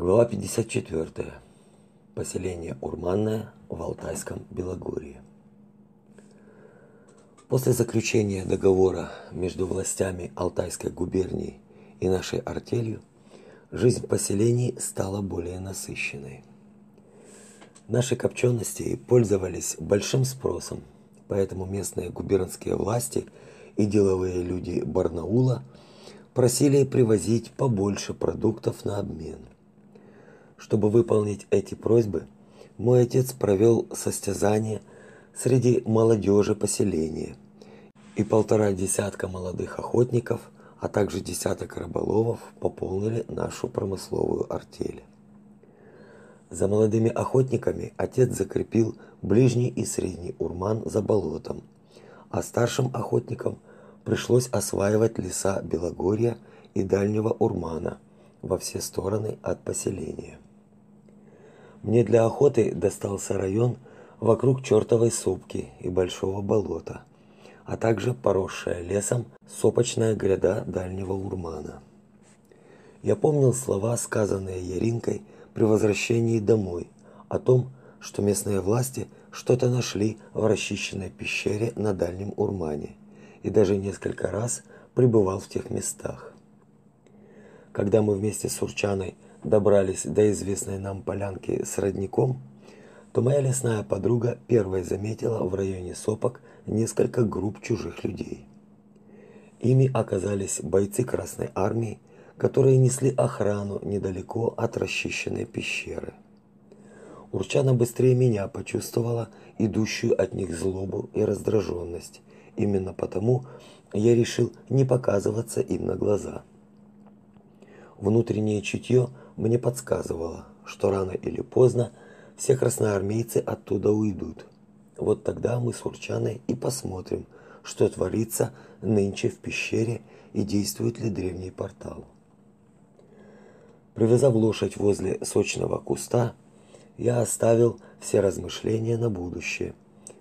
Глава 54. Поселение Урманное в Алтайском Белогорье. После заключения договора между властями Алтайской губернии и нашей артелью, жизнь в поселении стала более насыщенной. Наши копчености пользовались большим спросом, поэтому местные губернские власти и деловые люди Барнаула просили привозить побольше продуктов на обмен. Чтобы выполнить эти просьбы, мой отец провел состязание среди молодежи поселения, и полтора десятка молодых охотников, а также десяток рыболовов пополнили нашу промысловую артель. За молодыми охотниками отец закрепил ближний и средний урман за болотом, а старшим охотникам пришлось осваивать леса Белогорья и дальнего урмана во все стороны от поселения. Мне для охоты достался район вокруг чертовой сопки и большого болота, а также поросшая лесом сопочная гряда дальнего урмана. Я помнил слова, сказанные Яринкой при возвращении домой, о том, что местные власти что-то нашли в расчищенной пещере на дальнем урмане, и даже несколько раз пребывал в тех местах. Когда мы вместе с Урчаной добрались до известной нам полянки с родником, то моя лесная подруга первой заметила в районе сопок несколько групп чужих людей. Ими оказались бойцы Красной армии, которые несли охрану недалеко от расчищенной пещеры. Урчана быстрее меня почувствовала идущую от них злобу и раздраженность. Именно потому я решил не показываться им на глаза. Внутреннее чутье мне подсказывало, что рано или поздно все красноармейцы оттуда уйдут. Вот тогда мы с Урчаной и посмотрим, что творится нынче в пещере и действует ли древний портал. Привязав лошадь возле сочного куста, я оставил все размышления на будущее,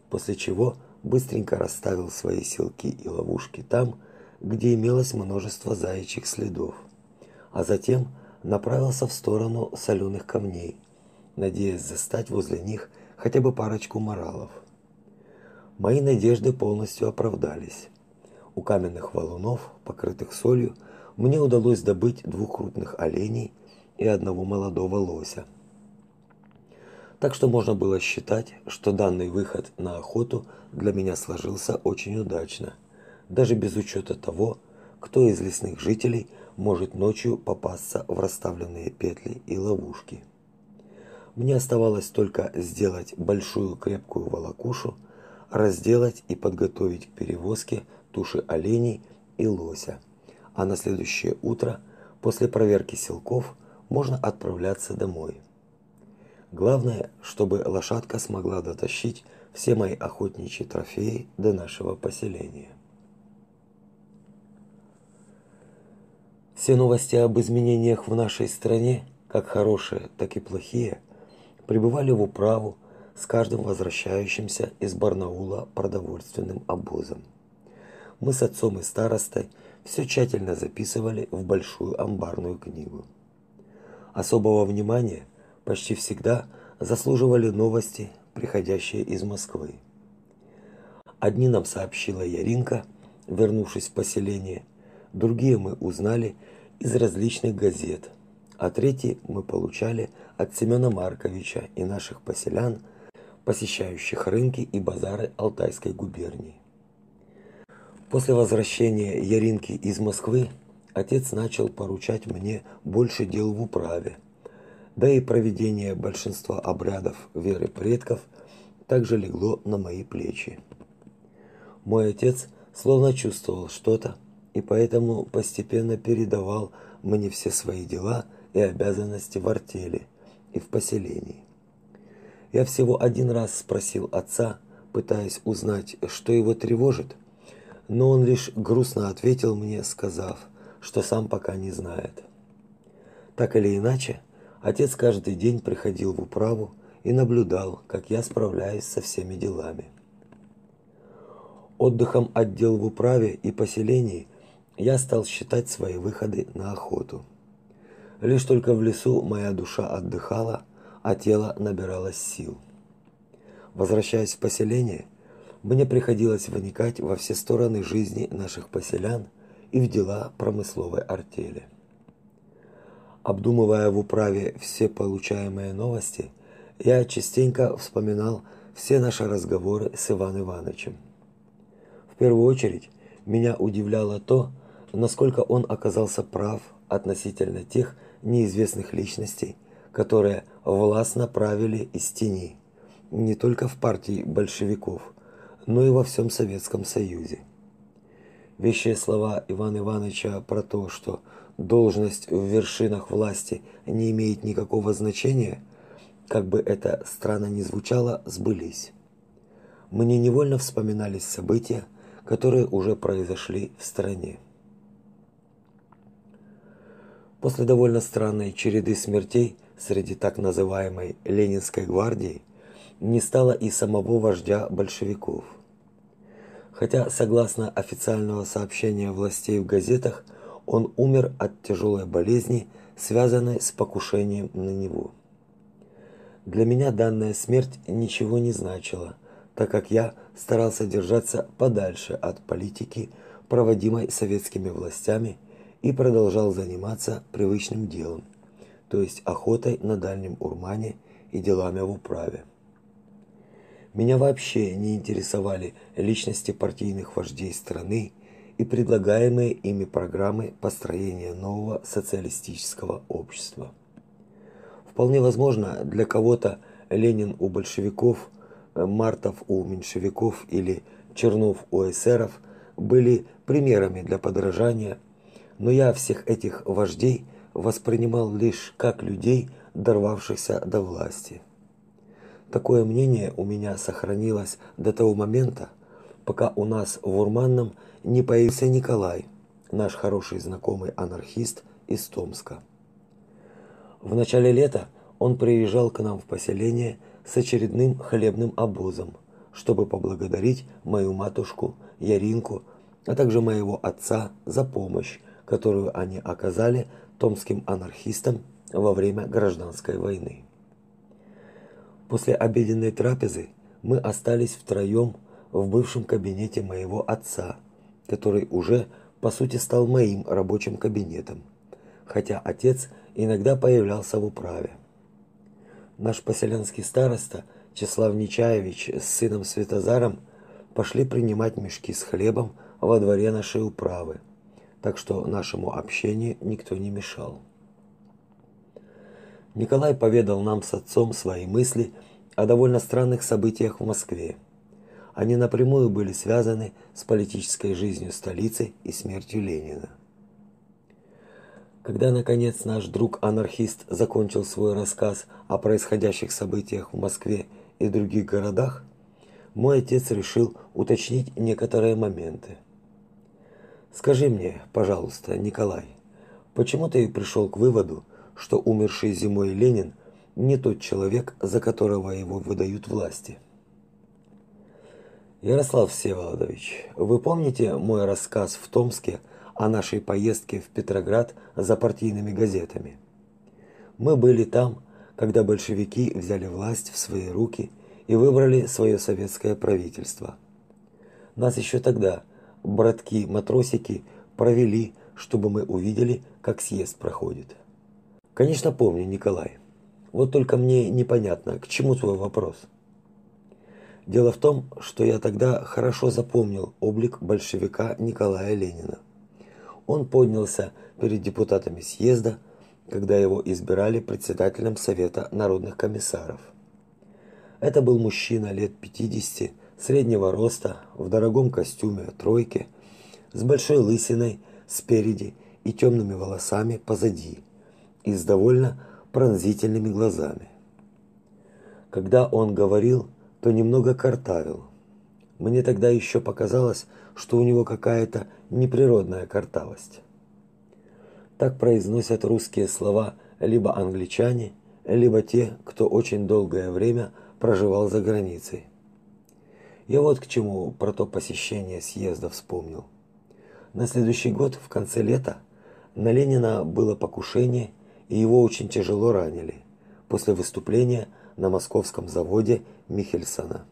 после чего быстренько расставил свои силки и ловушки там, где имелось множество заячьих следов а затем направился в сторону соленых камней, надеясь застать возле них хотя бы парочку моралов. Мои надежды полностью оправдались. У каменных валунов, покрытых солью, мне удалось добыть двух крупных оленей и одного молодого лося. Так что можно было считать, что данный выход на охоту для меня сложился очень удачно, даже без учета того, кто из лесных жителей может ночью попасться в расставленные петли и ловушки. Мне оставалось только сделать большую крепкую волокушу, разделать и подготовить к перевозке туши оленей и лося. А на следующее утро, после проверки селков, можно отправляться домой. Главное, чтобы лошадка смогла дотащить все мои охотничьи трофеи до нашего поселения. Все новости об изменениях в нашей стране, как хорошие, так и плохие, прибывали в управу с каждым возвращающимся из Барнаула продовольственным обозом. Мы с отцом и старостой все тщательно записывали в большую амбарную книгу. Особого внимания почти всегда заслуживали новости, приходящие из Москвы. Одни нам сообщила Яринка, вернувшись в поселение, другие мы узнали из различных газет, а третий мы получали от Семена Марковича и наших поселян, посещающих рынки и базары Алтайской губернии. После возвращения Яринки из Москвы отец начал поручать мне больше дел в управе, да и проведение большинства обрядов веры предков также легло на мои плечи. Мой отец словно чувствовал что-то, и поэтому постепенно передавал мне все свои дела и обязанности в артели и в поселении. Я всего один раз спросил отца, пытаясь узнать, что его тревожит, но он лишь грустно ответил мне, сказав, что сам пока не знает. Так или иначе, отец каждый день приходил в управу и наблюдал, как я справляюсь со всеми делами. Отдыхом отдел в управе и поселении – я стал считать свои выходы на охоту. Лишь только в лесу моя душа отдыхала, а тело набиралось сил. Возвращаясь в поселение, мне приходилось вникать во все стороны жизни наших поселян и в дела промысловой артели. Обдумывая в управе все получаемые новости, я частенько вспоминал все наши разговоры с Иваном Ивановичем. В первую очередь меня удивляло то, насколько он оказался прав относительно тех неизвестных личностей, которые властно правили из тени, не только в партии большевиков, но и во всем Советском Союзе. Вещие слова Ивана Ивановича про то, что должность в вершинах власти не имеет никакого значения, как бы это странно ни звучало, сбылись. Мне невольно вспоминались события, которые уже произошли в стране. После довольно странной череды смертей среди так называемой Ленинской гвардии не стало и самого вождя большевиков. Хотя, согласно официального сообщения властей в газетах, он умер от тяжелой болезни, связанной с покушением на него. Для меня данная смерть ничего не значила, так как я старался держаться подальше от политики, проводимой советскими властями, и продолжал заниматься привычным делом, то есть охотой на Дальнем Урмане и делами в управе. Меня вообще не интересовали личности партийных вождей страны и предлагаемые ими программы построения нового социалистического общества. Вполне возможно, для кого-то Ленин у большевиков, Мартов у меньшевиков или Чернов у эсеров были примерами для подражания, но я всех этих вождей воспринимал лишь как людей, дорвавшихся до власти. Такое мнение у меня сохранилось до того момента, пока у нас в Урманном не появился Николай, наш хороший знакомый анархист из Томска. В начале лета он приезжал к нам в поселение с очередным хлебным обозом, чтобы поблагодарить мою матушку Яринку, а также моего отца за помощь, которую они оказали томским анархистам во время гражданской войны. После обеденной трапезы мы остались втроем в бывшем кабинете моего отца, который уже по сути стал моим рабочим кабинетом, хотя отец иногда появлялся в управе. Наш поселенский староста Числав Нечаевич с сыном Светозаром пошли принимать мешки с хлебом во дворе нашей управы, так что нашему общению никто не мешал. Николай поведал нам с отцом свои мысли о довольно странных событиях в Москве. Они напрямую были связаны с политической жизнью столицы и смертью Ленина. Когда наконец наш друг-анархист закончил свой рассказ о происходящих событиях в Москве и других городах, мой отец решил уточнить некоторые моменты. Скажи мне, пожалуйста, Николай, почему ты пришел к выводу, что умерший зимой Ленин не тот человек, за которого его выдают власти. Ярослав Всеволодович, вы помните мой рассказ в Томске о нашей поездке в Петроград за партийными газетами? Мы были там, когда большевики взяли власть в свои руки и выбрали свое советское правительство. Нас еще тогда братки-матросики провели, чтобы мы увидели, как съезд проходит. Конечно, помню, Николай. Вот только мне непонятно, к чему твой вопрос. Дело в том, что я тогда хорошо запомнил облик большевика Николая Ленина. Он поднялся перед депутатами съезда, когда его избирали председателем Совета народных комиссаров. Это был мужчина лет 50, среднего роста, в дорогом костюме тройки, с большой лысиной спереди и темными волосами позади и с довольно пронзительными глазами. Когда он говорил, то немного картавил. Мне тогда еще показалось, что у него какая-то неприродная картавость. Так произносят русские слова либо англичане, либо те, кто очень долгое время проживал за границей. Я вот к чему про то посещение съезда вспомнил. На следующий год в конце лета на Ленина было покушение и его очень тяжело ранили после выступления на московском заводе Михельсона.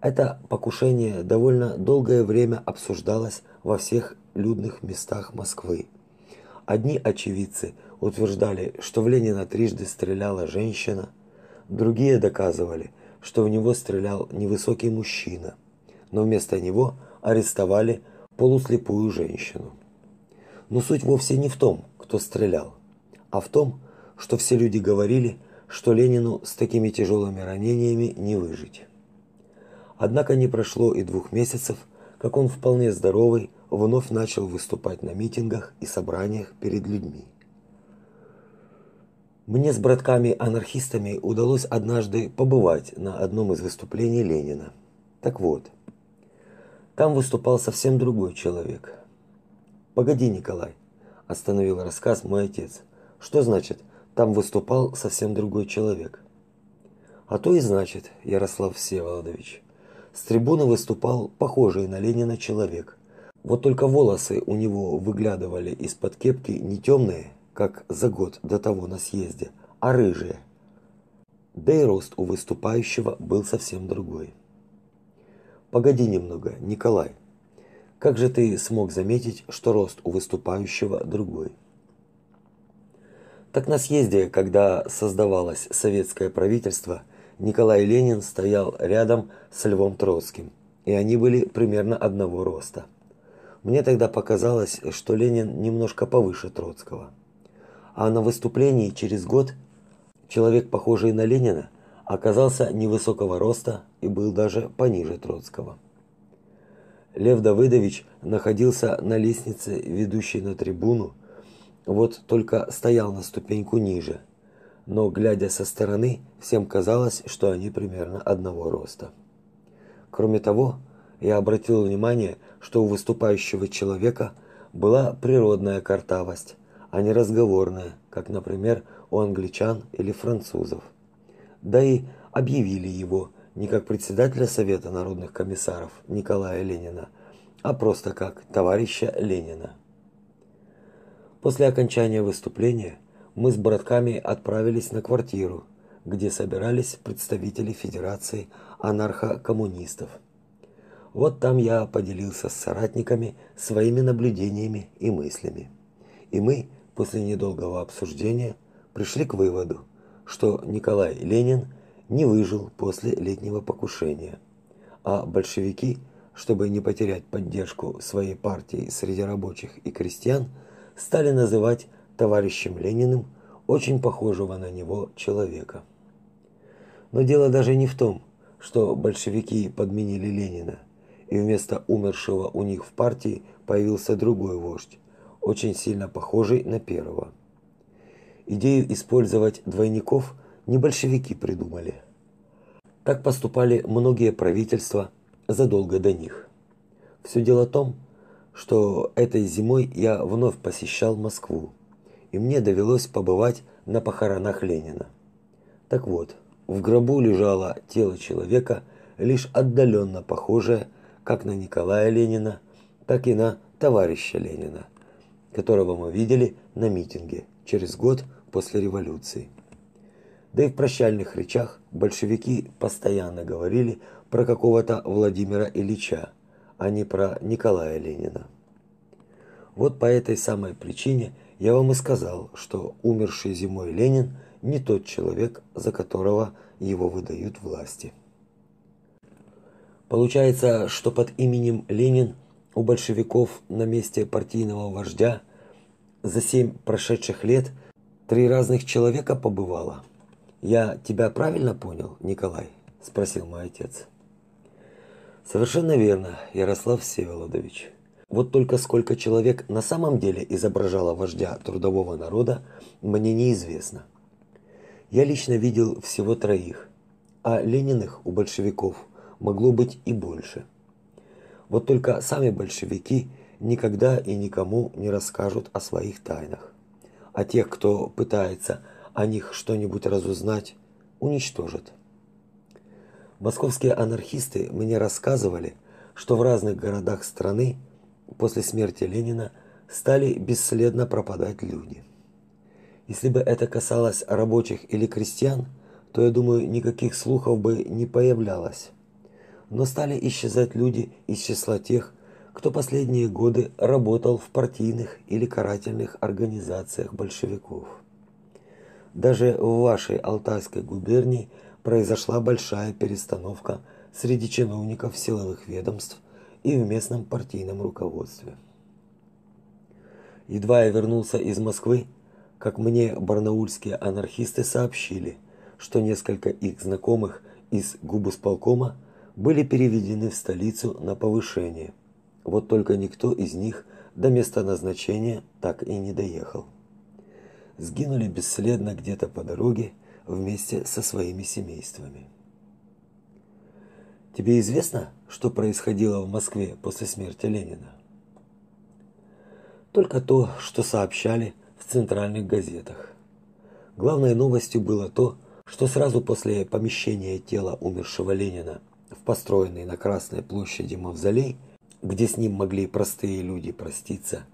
Это покушение довольно долгое время обсуждалось во всех людных местах Москвы. Одни очевидцы утверждали, что в Ленина трижды стреляла женщина, другие доказывали, что в него стрелял невысокий мужчина, но вместо него арестовали полуслепую женщину. Но суть вовсе не в том, кто стрелял, а в том, что все люди говорили, что Ленину с такими тяжелыми ранениями не выжить. Однако не прошло и двух месяцев, как он вполне здоровый вновь начал выступать на митингах и собраниях перед людьми. Мне с братками-анархистами удалось однажды побывать на одном из выступлений Ленина. Так вот, там выступал совсем другой человек. Погоди, Николай, остановил рассказ мой отец. Что значит, там выступал совсем другой человек? А то и значит, Ярослав Всеволодович, с трибуны выступал похожий на Ленина человек. Вот только волосы у него выглядывали из-под кепки не темные, как за год до того на съезде, а рыжие. Да и рост у выступающего был совсем другой. Погоди немного, Николай. Как же ты смог заметить, что рост у выступающего другой? Так на съезде, когда создавалось советское правительство, Николай Ленин стоял рядом с Львом Троцким, и они были примерно одного роста. Мне тогда показалось, что Ленин немножко повыше Троцкого. А на выступлении через год человек, похожий на Ленина, оказался невысокого роста и был даже пониже Троцкого. Лев Давыдович находился на лестнице, ведущей на трибуну, вот только стоял на ступеньку ниже – но глядя со стороны, всем казалось, что они примерно одного роста. Кроме того, я обратил внимание, что у выступающего человека была природная картавость, а не разговорная, как, например, у англичан или французов. Да и объявили его не как председателя Совета народных комиссаров Николая Ленина, а просто как товарища Ленина. После окончания выступления мы с братками отправились на квартиру, где собирались представители Федерации анархо-коммунистов. Вот там я поделился с соратниками своими наблюдениями и мыслями. И мы, после недолгого обсуждения, пришли к выводу, что Николай Ленин не выжил после летнего покушения, а большевики, чтобы не потерять поддержку своей партии среди рабочих и крестьян, стали называть товарищем Лениным очень похожего на него человека. Но дело даже не в том, что большевики подменили Ленина, и вместо умершего у них в партии появился другой вождь, очень сильно похожий на первого. Идею использовать двойников не большевики придумали. Так поступали многие правительства задолго до них. Все дело в том, что этой зимой я вновь посещал Москву и мне довелось побывать на похоронах Ленина. Так вот, в гробу лежало тело человека, лишь отдаленно похожее как на Николая Ленина, так и на товарища Ленина, которого мы видели на митинге через год после революции. Да и в прощальных речах большевики постоянно говорили про какого-то Владимира Ильича, а не про Николая Ленина. Вот по этой самой причине я вам и сказал, что умерший зимой Ленин не тот человек, за которого его выдают власти. Получается, что под именем Ленин у большевиков на месте партийного вождя за семь прошедших лет три разных человека побывало. Я тебя правильно понял, Николай? спросил мой отец. Совершенно верно, Ярослав Всеволодович. Вот только сколько человек на самом деле изображало вождя трудового народа, мне неизвестно. Я лично видел всего троих, а Лениных у большевиков могло быть и больше. Вот только сами большевики никогда и никому не расскажут о своих тайнах. А тех, кто пытается о них что-нибудь разузнать, уничтожат. Московские анархисты мне рассказывали, что в разных городах страны после смерти Ленина стали бесследно пропадать люди. Если бы это касалось рабочих или крестьян, то, я думаю, никаких слухов бы не появлялось. Но стали исчезать люди из числа тех, кто последние годы работал в партийных или карательных организациях большевиков. Даже в вашей Алтайской губернии произошла большая перестановка среди чиновников силовых ведомств и в местном партийном руководстве. Едва я вернулся из Москвы, как мне барнаульские анархисты сообщили, что несколько их знакомых из губусполкома были переведены в столицу на повышение. Вот только никто из них до места назначения так и не доехал. Сгинули бесследно где-то по дороге вместе со своими семействами. Тебе известно, что происходило в Москве после смерти Ленина? Только то, что сообщали в центральных газетах. Главной новостью было то, что сразу после помещения тела умершего Ленина построенный на Красной площади мавзолей, где с ним могли простые люди проститься,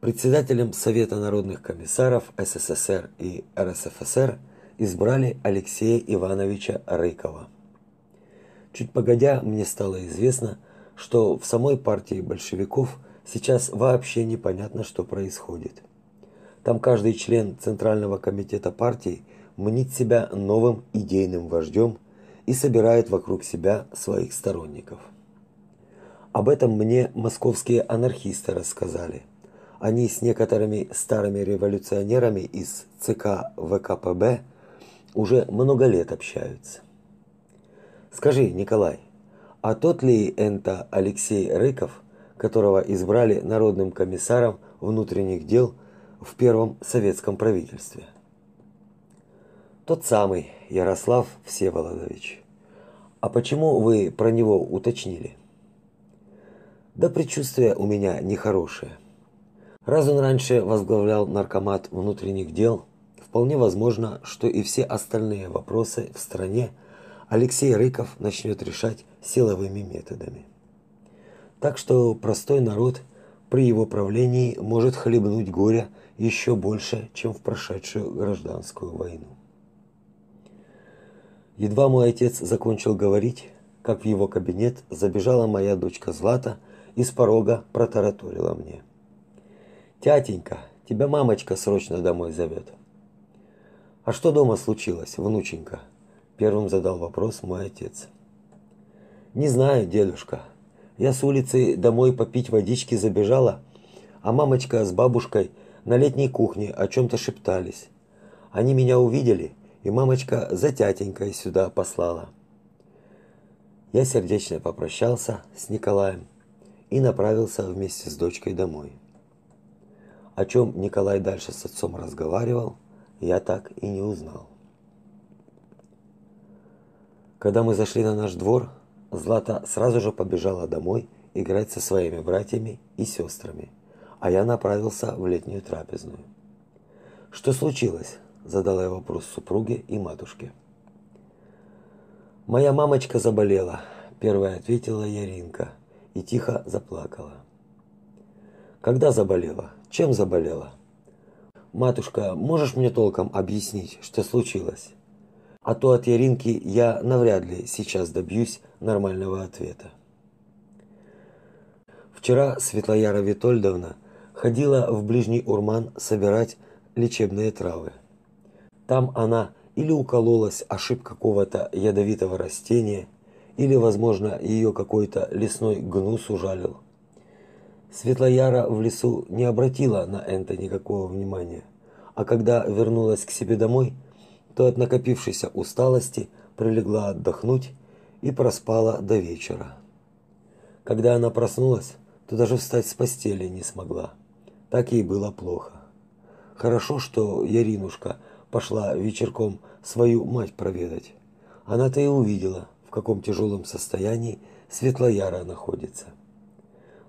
председателем Совета народных комиссаров СССР и РСФСР избрали Алексея Ивановича Рыкова. Чуть погодя, мне стало известно, что в самой партии большевиков сейчас вообще непонятно, что происходит. Там каждый член Центрального комитета партии мнит себя новым идейным вождем и собирает вокруг себя своих сторонников. Об этом мне московские анархисты рассказали. Они с некоторыми старыми революционерами из ЦК ВКПБ уже много лет общаются. Скажи, Николай, а тот ли это Алексей Рыков, которого избрали народным комиссаром внутренних дел в первом советском правительстве. Тот самый Ярослав Всеволодович. А почему вы про него уточнили? Да предчувствие у меня нехорошее. Раз он раньше возглавлял наркомат внутренних дел, вполне возможно, что и все остальные вопросы в стране Алексей Рыков начнет решать силовыми методами. Так что простой народ при его правлении может хлебнуть горя еще больше, чем в прошедшую гражданскую войну. Едва мой отец закончил говорить, как в его кабинет забежала моя дочка Злата и с порога протараторила мне. «Тятенька, тебя мамочка срочно домой зовет». «А что дома случилось, внученька?» Первым задал вопрос мой отец. «Не знаю, дедушка. Я с улицы домой попить водички забежала, а мамочка с бабушкой – на летней кухне о чем-то шептались. Они меня увидели, и мамочка за тятенькой сюда послала. Я сердечно попрощался с Николаем и направился вместе с дочкой домой. О чем Николай дальше с отцом разговаривал, я так и не узнал. Когда мы зашли на наш двор, Злата сразу же побежала домой играть со своими братьями и сестрами – а я направился в летнюю трапезную. Что случилось? Задала я вопрос супруге и матушке. Моя мамочка заболела, первая ответила Яринка и тихо заплакала. Когда заболела? Чем заболела? Матушка, можешь мне толком объяснить, что случилось? А то от Яринки я навряд ли сейчас добьюсь нормального ответа. Вчера Светлояра Витольдовна ходила в ближний Урман собирать лечебные травы. Там она или укололась ошиб какого-то ядовитого растения, или, возможно, ее какой-то лесной гнус ужалил. Светлояра в лесу не обратила на это никакого внимания, а когда вернулась к себе домой, то от накопившейся усталости прилегла отдохнуть и проспала до вечера. Когда она проснулась, то даже встать с постели не смогла так ей было плохо. Хорошо, что Яринушка пошла вечерком свою мать проведать. Она-то и увидела, в каком тяжелом состоянии Светлояра находится.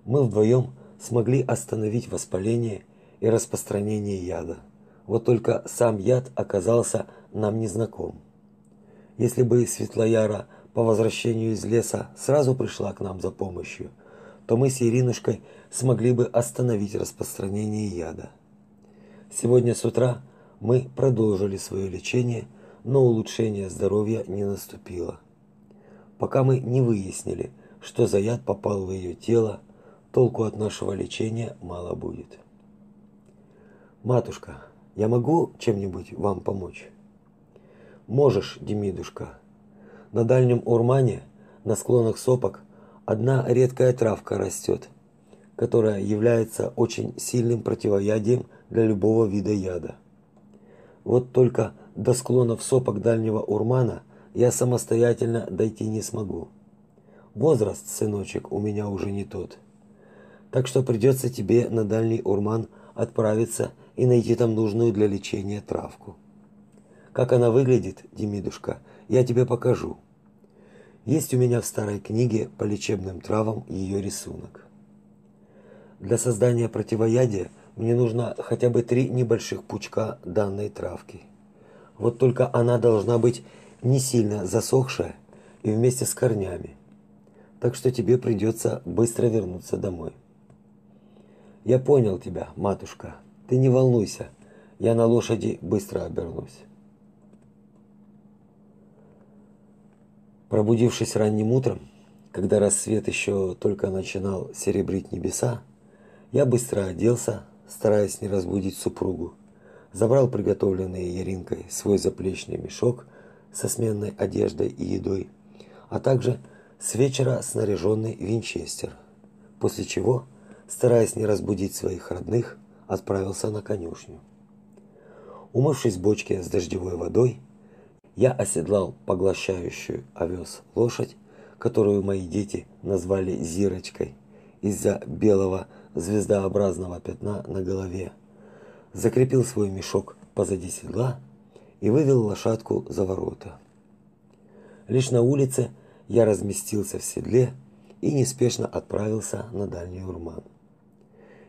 Мы вдвоем смогли остановить воспаление и распространение яда. Вот только сам яд оказался нам незнаком. Если бы Светлояра по возвращению из леса сразу пришла к нам за помощью, то мы с Иринушкой смогли бы остановить распространение яда. Сегодня с утра Мы продолжили свое лечение, но улучшение здоровья не наступило. Пока мы не выяснили, что за яд попал в ее тело, толку от нашего лечения мало будет. Матушка, я могу чем-нибудь вам помочь? Можешь, Демидушка. На дальнем Урмане, на склонах сопок, одна редкая травка растет, которая является очень сильным противоядием для любого вида яда. Вот только до склонов сопок дальнего Урмана я самостоятельно дойти не смогу. Возраст, сыночек, у меня уже не тот. Так что придется тебе на дальний Урман отправиться и найти там нужную для лечения травку. Как она выглядит, Демидушка, я тебе покажу. Есть у меня в старой книге по лечебным травам ее рисунок. Для создания противоядия мне нужно хотя бы три небольших пучка данной травки. Вот только она должна быть не сильно засохшая и вместе с корнями. Так что тебе придется быстро вернуться домой. Я понял тебя, матушка. Ты не волнуйся. Я на лошади быстро обернусь. Пробудившись ранним утром, когда рассвет еще только начинал серебрить небеса, я быстро оделся, стараясь не разбудить супругу. Забрал приготовленный Яринкой свой заплечный мешок со сменной одеждой и едой, а также с вечера снаряженный винчестер. После чего, стараясь не разбудить своих родных, отправился на конюшню. Умывшись в бочке с дождевой водой, я оседлал поглощающую овес лошадь, которую мои дети назвали Зирочкой из-за белого звездообразного пятна на голове. Закрепил свой мешок позади седла и вывел лошадку за ворота. Лишь на улице я разместился в седле и неспешно отправился на дальний урман.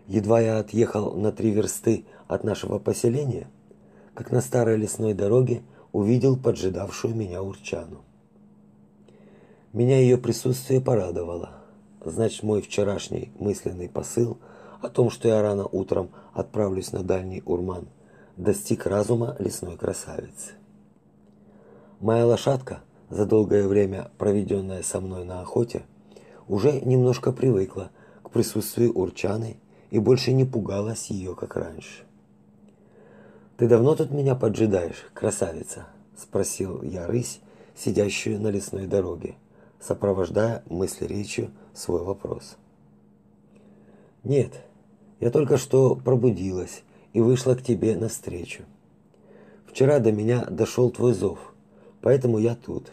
Едва я отъехал на три версты от нашего поселения, как на старой лесной дороге увидел поджидавшую меня Урчану. Меня ее присутствие порадовало. Значит, мой вчерашний мысленный посыл о том, что я рано утром отправлюсь на дальний Урман, достиг разума лесной красавицы. Моя лошадка, за долгое время проведенное со мной на охоте, уже немножко привыкла к присутствию Урчаны и больше не пугалась ее, как раньше. Ты давно тут меня поджидаешь, красавица, спросил я рысь, сидящую на лесной дороге, сопровождая мысли речью свой вопрос. Нет, я только что пробудилась и вышла к тебе навстречу. Вчера до меня дошел твой зов, поэтому я тут.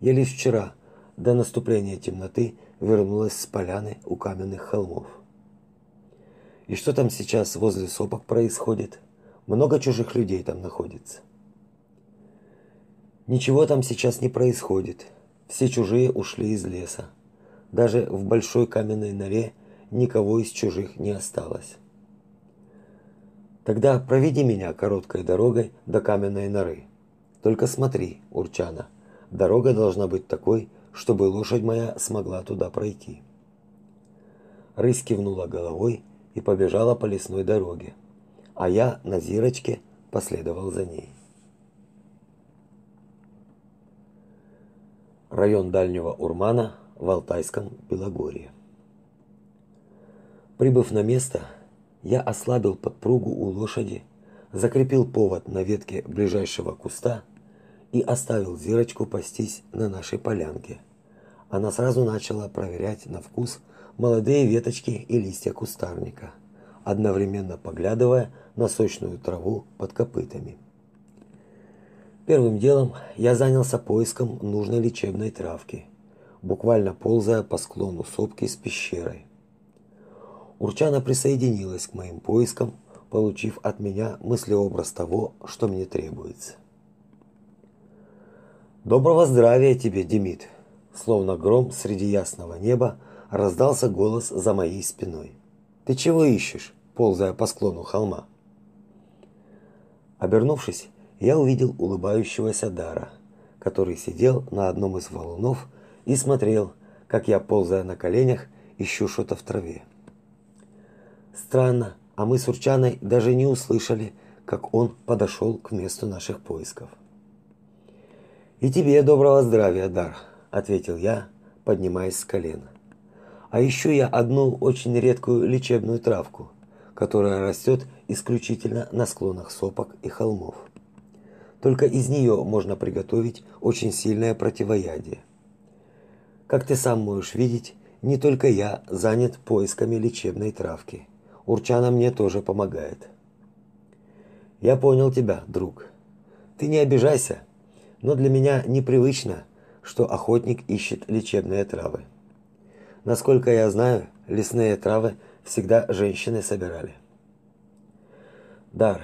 Я лишь вчера, до наступления темноты, вернулась с поляны у каменных холмов. И что там сейчас возле сопок происходит? Много чужих людей там находится. Ничего там сейчас не происходит. Все чужие ушли из леса. Даже в большой каменной норе никого из чужих не осталось. Тогда проведи меня короткой дорогой до каменной норы. Только смотри, Урчана, дорога должна быть такой, чтобы лошадь моя смогла туда пройти. Рысь кивнула головой и побежала по лесной дороге а я на зирочке последовал за ней. Район Дальнего Урмана в Алтайском Белогорье. Прибыв на место, я ослабил подпругу у лошади, закрепил повод на ветке ближайшего куста и оставил Зирочку пастись на нашей полянке. Она сразу начала проверять на вкус молодые веточки и листья кустарника, одновременно поглядывая на сочную траву под копытами. Первым делом я занялся поиском нужной лечебной травки, буквально ползая по склону сопки с пещерой. Урчана присоединилась к моим поискам, получив от меня мыслеобраз того, что мне требуется. Доброго здравия тебе, Демид, словно гром среди ясного неба раздался голос за моей спиной. Ты чего ищешь, ползая по склону холма? Обернувшись, я увидел улыбающегося Дара, который сидел на одном из валунов и смотрел, как я, ползая на коленях, ищу что-то в траве. Странно, а мы с Урчаной даже не услышали, как он подошел к месту наших поисков. И тебе доброго здравия, Дар, ответил я, поднимаясь с колена. А ищу я одну очень редкую лечебную травку, которая растет исключительно на склонах сопок и холмов. Только из нее можно приготовить очень сильное противоядие. Как ты сам можешь видеть, не только я занят поисками лечебной травки. Урчана мне тоже помогает. Я понял тебя, друг. Ты не обижайся, но для меня непривычно, что охотник ищет лечебные травы. Насколько я знаю, лесные травы всегда женщины собирали. Дар,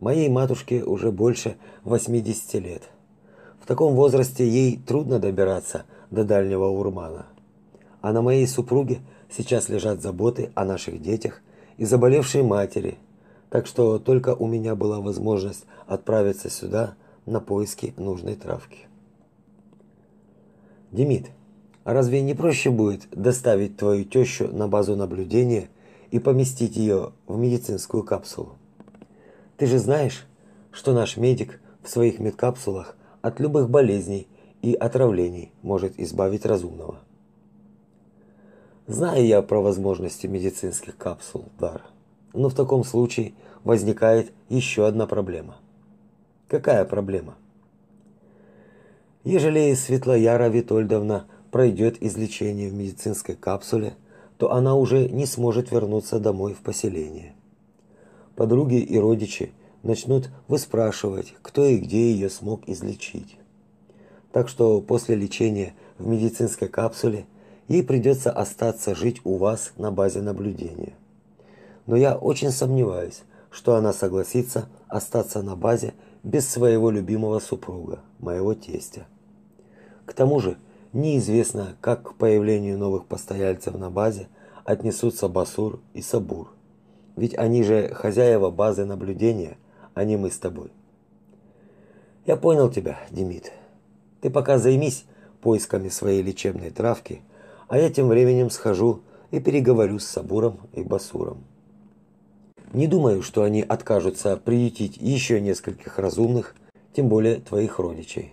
моей матушке уже больше 80 лет. В таком возрасте ей трудно добираться до дальнего Урмана. А на моей супруге сейчас лежат заботы о наших детях и заболевшей матери, так что только у меня была возможность отправиться сюда на поиски нужной травки. Демид, а разве не проще будет доставить твою тещу на базу наблюдения и поместить ее в медицинскую капсулу? Ты же знаешь, что наш медик в своих медкапсулах от любых болезней и отравлений может избавить разумного. Знаю я про возможности медицинских капсул, Дар. Но в таком случае возникает еще одна проблема. Какая проблема? Ежели Светлояра Витольдовна пройдет излечение в медицинской капсуле, то она уже не сможет вернуться домой в поселение. Подруги и родичи начнут выспрашивать, кто и где ее смог излечить. Так что после лечения в медицинской капсуле ей придется остаться жить у вас на базе наблюдения. Но я очень сомневаюсь, что она согласится остаться на базе без своего любимого супруга, моего тестя. К тому же, неизвестно, как к появлению новых постояльцев на базе отнесутся Басур и Сабур. Ведь они же хозяева базы наблюдения, а не мы с тобой. Я понял тебя, Демид. Ты пока займись поисками своей лечебной травки, а я тем временем схожу и переговорю с Сабуром и Басуром. Не думаю, что они откажутся приютить еще нескольких разумных, тем более твоих родичей.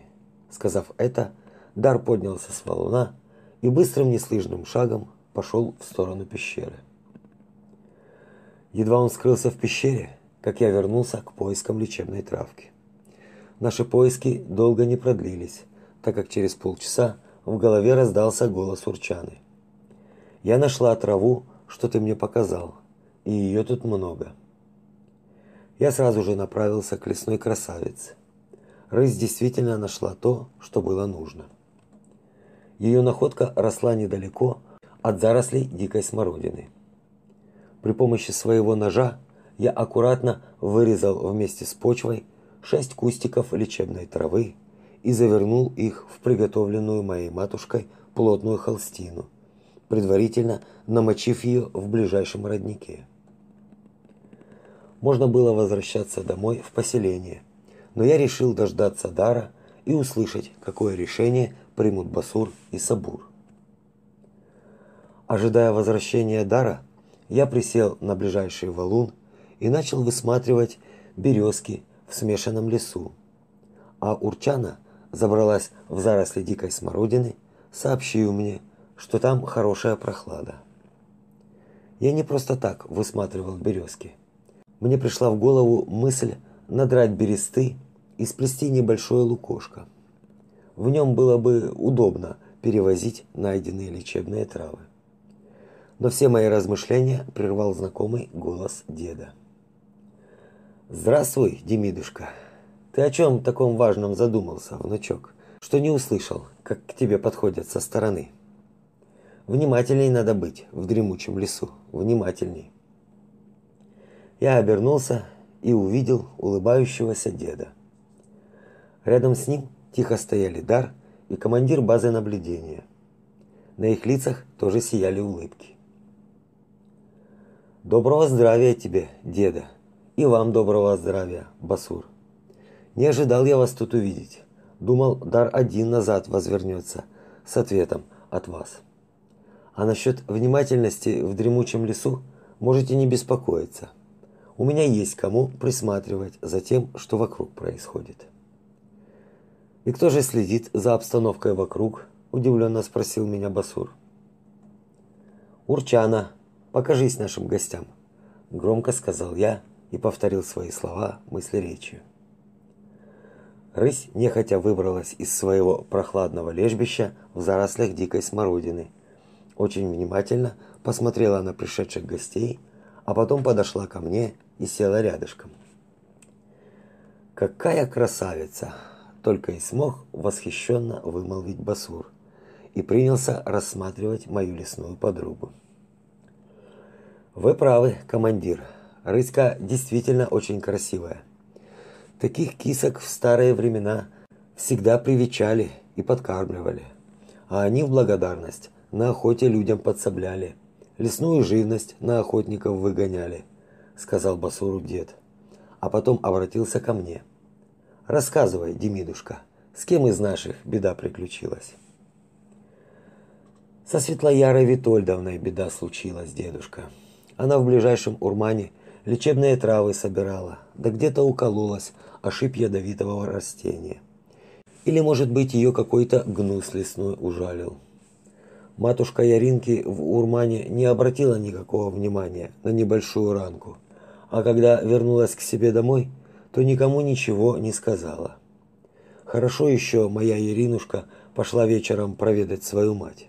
Сказав это, Дар поднялся с валуна и быстрым неслышным шагом пошел в сторону пещеры. Едва он скрылся в пещере, как я вернулся к поискам лечебной травки. Наши поиски долго не продлились, так как через полчаса в голове раздался голос Урчаны. Я нашла траву, что ты мне показал, и ее тут много. Я сразу же направился к лесной красавице. Рысь действительно нашла то, что было нужно. Ее находка росла недалеко от зарослей дикой смородины. При помощи своего ножа я аккуратно вырезал вместе с почвой шесть кустиков лечебной травы и завернул их в приготовленную моей матушкой плотную холстину, предварительно намочив ее в ближайшем роднике. Можно было возвращаться домой в поселение, но я решил дождаться Дара и услышать, какое решение примут Басур и Сабур. Ожидая возвращения Дара, я присел на ближайший валун и начал высматривать березки в смешанном лесу. А Урчана забралась в заросли дикой смородины, сообщив мне, что там хорошая прохлада. Я не просто так высматривал березки. Мне пришла в голову мысль надрать бересты и сплести небольшое лукошко. В нем было бы удобно перевозить найденные лечебные травы. Но все мои размышления прервал знакомый голос деда. Здравствуй, Демидушка. Ты о чем таком важном задумался, внучок, что не услышал, как к тебе подходят со стороны? Внимательней надо быть в дремучем лесу, внимательней. Я обернулся и увидел улыбающегося деда. Рядом с ним тихо стояли Дар и командир базы наблюдения. На их лицах тоже сияли улыбки. Доброго здравия тебе, деда, и вам доброго здравия, Басур. Не ожидал я вас тут увидеть. Думал, дар один назад возвернется с ответом от вас. А насчет внимательности в дремучем лесу можете не беспокоиться. у меня есть кому присматривать за тем, что вокруг происходит. И кто же следит за обстановкой вокруг? удивленно спросил меня Басур. Урчана, покажись нашим гостям, громко сказал я и повторил свои слова мысли речи. Рысь нехотя выбралась из своего прохладного лежбища в зарослях дикой смородины. Очень внимательно посмотрела на пришедших гостей, а потом подошла ко мне и села рядышком. Какая красавица, только и смог восхищенно вымолвить Басур и принялся рассматривать мою лесную подругу. Вы правы, командир. Рыська действительно очень красивая. Таких кисок в старые времена всегда привечали и подкармливали. А они в благодарность на охоте людям подсобляли, лесную живность на охотников выгоняли, сказал Басуру дед, а потом обратился ко мне. Рассказывай, Демидушка, с кем из наших беда приключилась? Со Светлоярой Витольдовной беда случилась, дедушка. Она в ближайшем урмане лечебные травы собирала, да где-то укололась, ошиб ядовитого растения. Или, может быть, ее какой-то гнус лесной ужалил. Матушка Яринки в Урмане не обратила никакого внимания на небольшую ранку, а когда вернулась к себе домой, то никому ничего не сказала. Хорошо еще моя Яринушка пошла вечером проведать свою мать.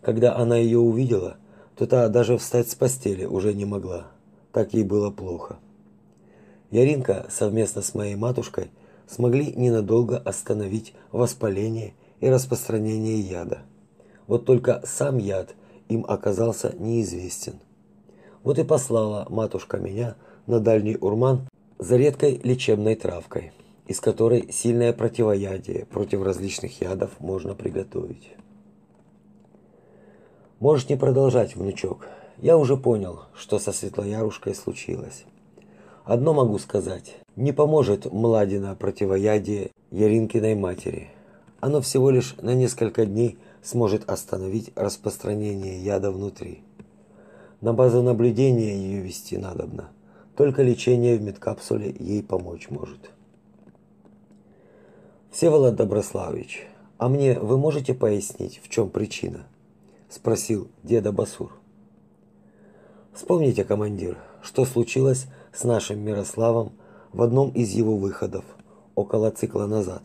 Когда она ее увидела, то та даже встать с постели уже не могла. Так ей было плохо. Яринка совместно с моей матушкой смогли ненадолго остановить воспаление и распространение яда. Вот только сам яд им оказался неизвестен. Вот и послала матушка меня на дальний урман за редкой лечебной травкой, из которой сильное противоядие против различных ядов можно приготовить. Можешь не продолжать, внучок. Я уже понял, что со Светлоярушкой случилось. Одно могу сказать. Не поможет Младина противоядие Яринкиной матери. Оно всего лишь на несколько дней сможет остановить распространение яда внутри. На базу наблюдения ее вести надобно. Только лечение в медкапсуле ей помочь может. Всеволод Доброславович, а мне вы можете пояснить, в чем причина? спросил деда Басур. Вспомните, командир, что случилось с нашим Мирославом в одном из его выходов около цикла назад.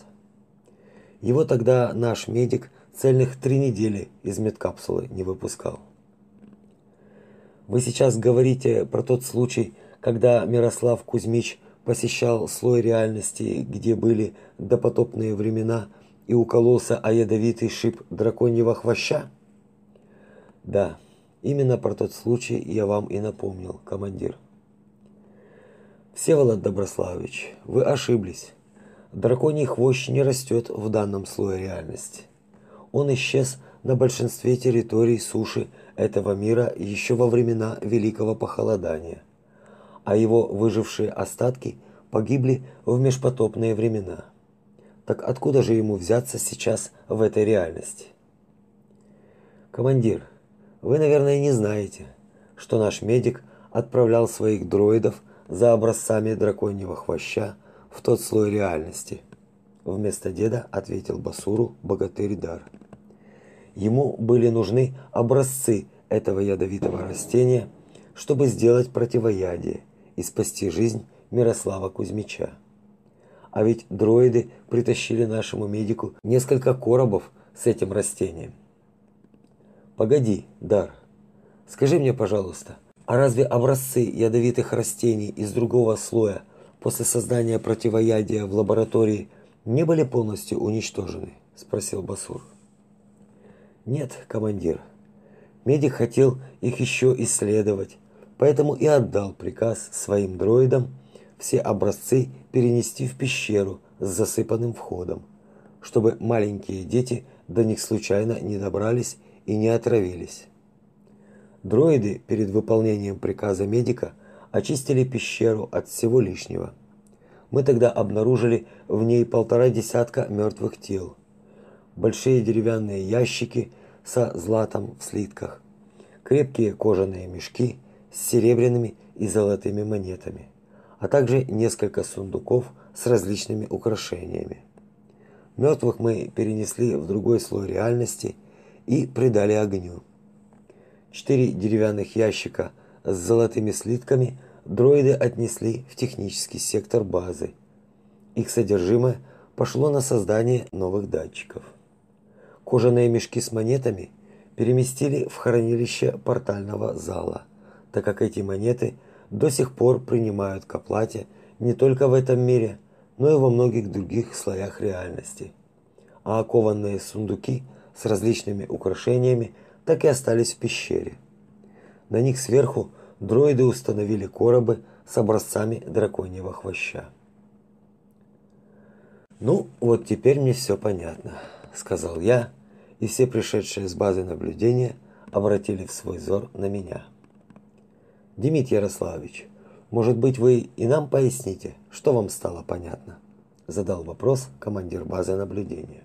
Его тогда наш медик цельных три недели из медкапсулы не выпускал. Вы сейчас говорите про тот случай, когда Мирослав Кузьмич посещал слой реальности, где были допотопные времена, и укололся о ядовитый шип драконьего хвоща? Да, именно про тот случай я вам и напомнил, командир. Всеволод Доброславович, вы ошиблись. Драконий хвощ не растет в данном слое реальности. Он исчез на большинстве территорий суши этого мира еще во времена Великого Похолодания, а его выжившие остатки погибли в межпотопные времена. Так откуда же ему взяться сейчас в этой реальности? Командир, вы, наверное, не знаете, что наш медик отправлял своих дроидов за образцами драконьего хвоща в тот слой реальности. Вместо деда ответил Басуру богатырь Дар. Ему были нужны образцы этого ядовитого растения, чтобы сделать противоядие и спасти жизнь Мирослава Кузьмича. А ведь дроиды притащили нашему медику несколько коробов с этим растением. Погоди, Дар. Скажи мне, пожалуйста, а разве образцы ядовитых растений из другого слоя после создания противоядия в лаборатории не были полностью уничтожены? спросил Басур. Нет, командир. Медик хотел их еще исследовать, поэтому и отдал приказ своим дроидам все образцы перенести в пещеру с засыпанным входом, чтобы маленькие дети до них случайно не добрались и не отравились. Дроиды перед выполнением приказа медика очистили пещеру от всего лишнего. Мы тогда обнаружили в ней полтора десятка мертвых тел. Большие деревянные ящики со златом в слитках, крепкие кожаные мешки с серебряными и золотыми монетами, а также несколько сундуков с различными украшениями. Мертвых мы перенесли в другой слой реальности и придали огню. Четыре деревянных ящика с золотыми слитками дроиды отнесли в технический сектор базы. Их содержимое пошло на создание новых датчиков. Кожаные мешки с монетами переместили в хранилище портального зала, так как эти монеты до сих пор принимают к оплате не только в этом мире, но и во многих других слоях реальности. А окованные сундуки с различными украшениями так и остались в пещере. На них сверху дроиды установили коробы с образцами драконьего хвоща. Ну, вот теперь мне все понятно, сказал я, и все пришедшие с базы наблюдения обратили в свой взор на меня. Демид Ярославович, может быть, вы и нам поясните, что вам стало понятно? задал вопрос командир базы наблюдения.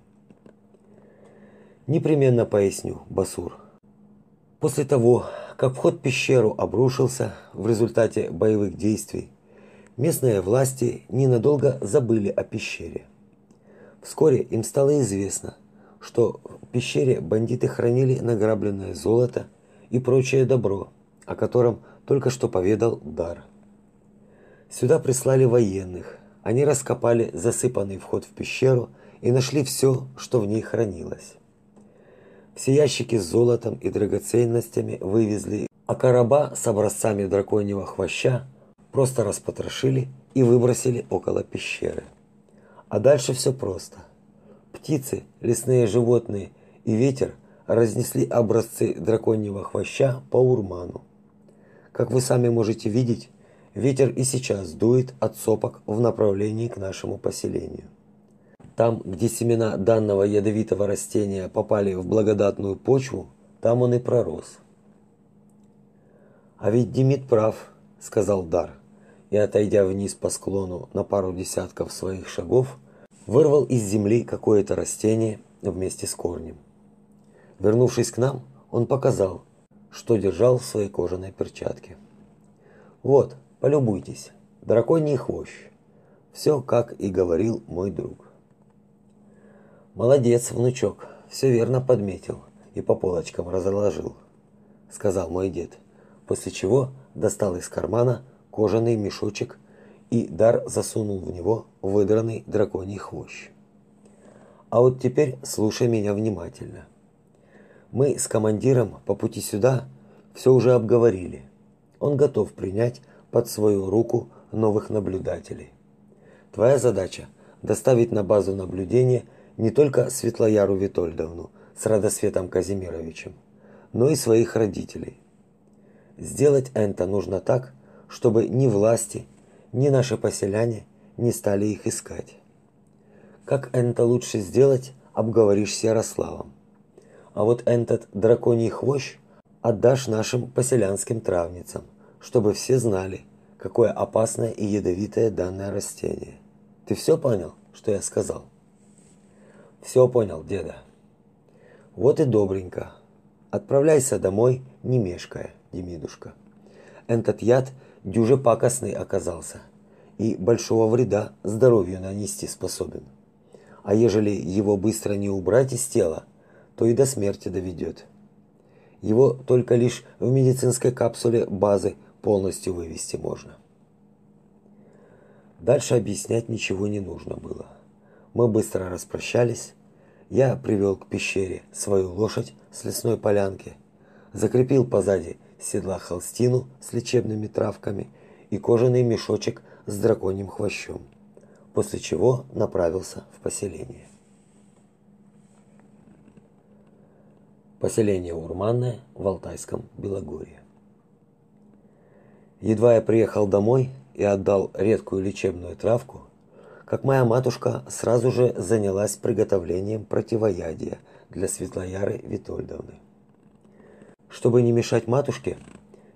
Непременно поясню, Басур. После того, как вход в пещеру обрушился в результате боевых действий, местные власти ненадолго забыли о пещере. Вскоре им стало известно, что в пещере бандиты хранили награбленное золото и прочее добро, о котором только что поведал Дар. Сюда прислали военных. Они раскопали засыпанный вход в пещеру и нашли все, что в ней хранилось. Все ящики с золотом и драгоценностями вывезли, а короба с образцами драконьего хвоща просто распотрошили и выбросили около пещеры. А дальше все просто. Птицы, лесные животные и ветер разнесли образцы драконьего хвоща по урману. Как вы сами можете видеть, ветер и сейчас дует от сопок в направлении к нашему поселению. Там, где семена данного ядовитого растения попали в благодатную почву, там он и пророс. А ведь Демид прав, сказал Дар и, отойдя вниз по склону на пару десятков своих шагов, вырвал из земли какое-то растение вместе с корнем. Вернувшись к нам, он показал, что держал в своей кожаной перчатке. Вот, полюбуйтесь, драконий хвощ. Все, как и говорил мой друг. Молодец, внучок, все верно подметил и по полочкам разложил, сказал мой дед, после чего достал из кармана кожаный мешочек и дар засунул в него выдранный драконий хвощ. А вот теперь слушай меня внимательно. Мы с командиром по пути сюда все уже обговорили. Он готов принять под свою руку новых наблюдателей. Твоя задача доставить на базу наблюдения не только Светлояру Витольдовну с Радосветом Казимировичем, но и своих родителей. Сделать это нужно так, чтобы ни власти, ни наши поселяне не стали их искать. Как это лучше сделать, обговоришь с Ярославом. А вот этот драконий хвощ отдашь нашим поселянским травницам, чтобы все знали, какое опасное и ядовитое данное растение. Ты все понял, что я сказал? Все понял, деда. Вот и добренько. Отправляйся домой, не мешкая, Демидушка. Этот яд дюже пакостный оказался и большого вреда здоровью нанести способен. А ежели его быстро не убрать из тела, то и до смерти доведет. Его только лишь в медицинской капсуле базы полностью вывести можно. Дальше объяснять ничего не нужно было. Мы быстро распрощались. Я привел к пещере свою лошадь с лесной полянки, закрепил позади седла холстину с лечебными травками и кожаный мешочек с драконьим хвощом, после чего направился в поселение. Поселение Урманное в Алтайском Белогорье. Едва я приехал домой и отдал редкую лечебную травку, как моя матушка сразу же занялась приготовлением противоядия для Светлояры Витольдовны. Чтобы не мешать матушке,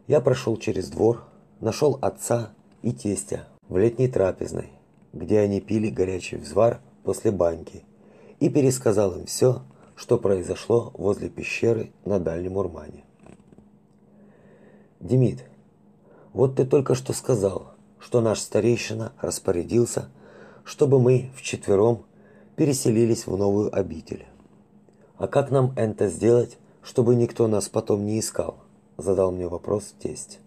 я прошел через двор, нашел отца и тестя в летней трапезной, где они пили горячий взвар после баньки, и пересказал им все, что произошло возле пещеры на Дальнем Урмане. Демид, Вот ты только что сказал, что наш старейшина распорядился, чтобы мы вчетвером переселились в новую обитель. А как нам это сделать, чтобы никто нас потом не искал? задал мне вопрос тесть.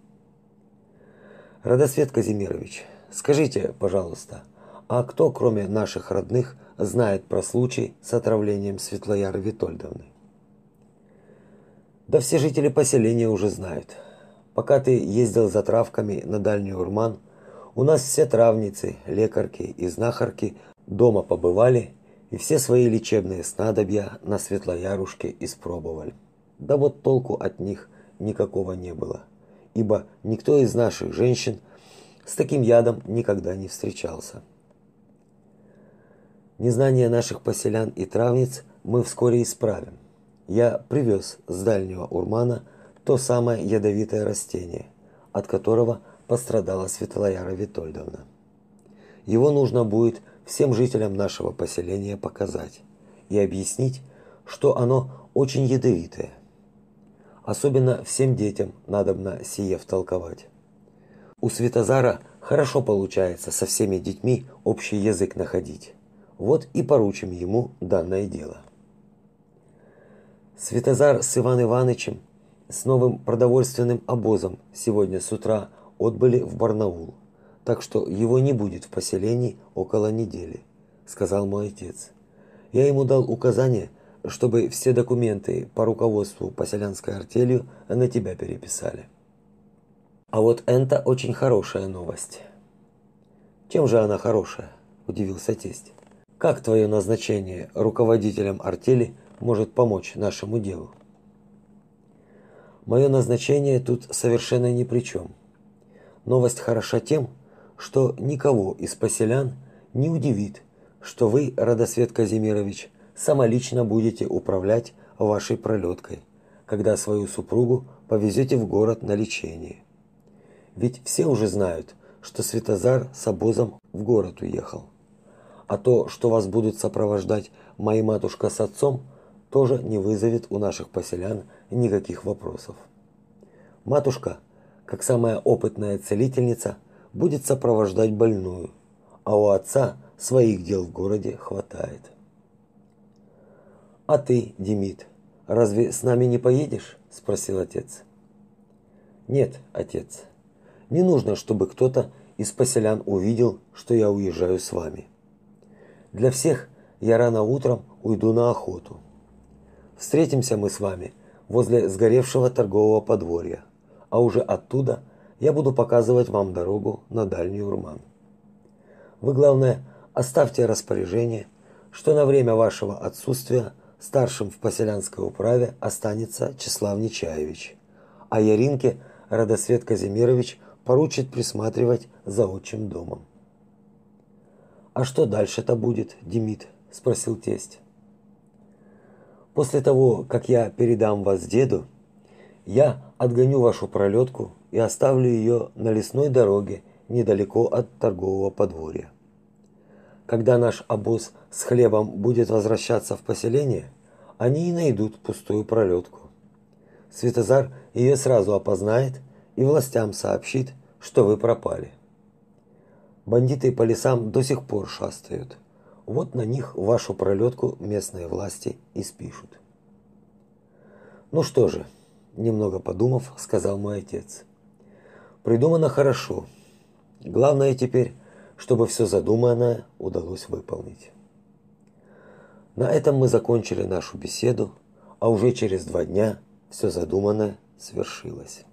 Радосвет Казимирович, скажите, пожалуйста, а кто, кроме наших родных, знает про случай с отравлением Светлояры Витольдовны? Да все жители поселения уже знают. Пока ты ездил за травками на Дальний Урман, у нас все травницы, лекарки и знахарки дома побывали и все свои лечебные снадобья на Светлоярушке испробовали. Да вот толку от них никакого не было ибо никто из наших женщин с таким ядом никогда не встречался. Незнание наших поселян и травниц мы вскоре исправим. Я привез с дальнего Урмана то самое ядовитое растение, от которого пострадала Светлояра Витольдовна. Его нужно будет всем жителям нашего поселения показать и объяснить, что оно очень ядовитое, Особенно всем детям надобно сие втолковать. У Светозара хорошо получается со всеми детьми общий язык находить. Вот и поручим ему данное дело. Светозар с Иван Иванычем с новым продовольственным обозом сегодня с утра отбыли в Барнаул, так что его не будет в поселении около недели, сказал мой отец. Я ему дал указание чтобы все документы по руководству поселянской артелью на тебя переписали. А вот это очень хорошая новость. Чем же она хорошая? удивился тесть. Как твое назначение руководителем артели может помочь нашему делу? Мое назначение тут совершенно ни при чем. Новость хороша тем, что никого из поселян не удивит, что вы, Радосвет Казимирович, самолично будете управлять вашей пролеткой, когда свою супругу повезете в город на лечение. Ведь все уже знают, что Светозар с обозом в город уехал. А то, что вас будут сопровождать моя матушка с отцом, тоже не вызовет у наших поселян никаких вопросов. Матушка, как самая опытная целительница, будет сопровождать больную, а у отца своих дел в городе хватает. А ты, Демид, разве с нами не поедешь? спросил отец. Нет, отец. Не нужно, чтобы кто-то из поселян увидел, что я уезжаю с вами. Для всех я рано утром уйду на охоту. Встретимся мы с вами возле сгоревшего торгового подворья, а уже оттуда я буду показывать вам дорогу на Дальний Урман. Вы главное оставьте распоряжение, что на время вашего отсутствия старшим в поселянской управе останется Числав Нечаевич, а Яринке Радосвет Казимирович поручит присматривать за отчим домом. А что дальше-то будет, Демид? спросил тесть. После того, как я передам вас деду, я отгоню вашу пролетку и оставлю ее на лесной дороге недалеко от торгового подворья. Когда наш обоз с хлебом будет возвращаться в поселение, они и найдут пустую пролетку. Светозар ее сразу опознает и властям сообщит, что вы пропали. Бандиты по лесам до сих пор шастают. Вот на них вашу пролетку местные власти и спишут. Ну что же, немного подумав, сказал мой отец. Придумано хорошо. Главное теперь чтобы все задуманное удалось выполнить. На этом мы закончили нашу беседу, а уже через два дня все задуманное свершилось.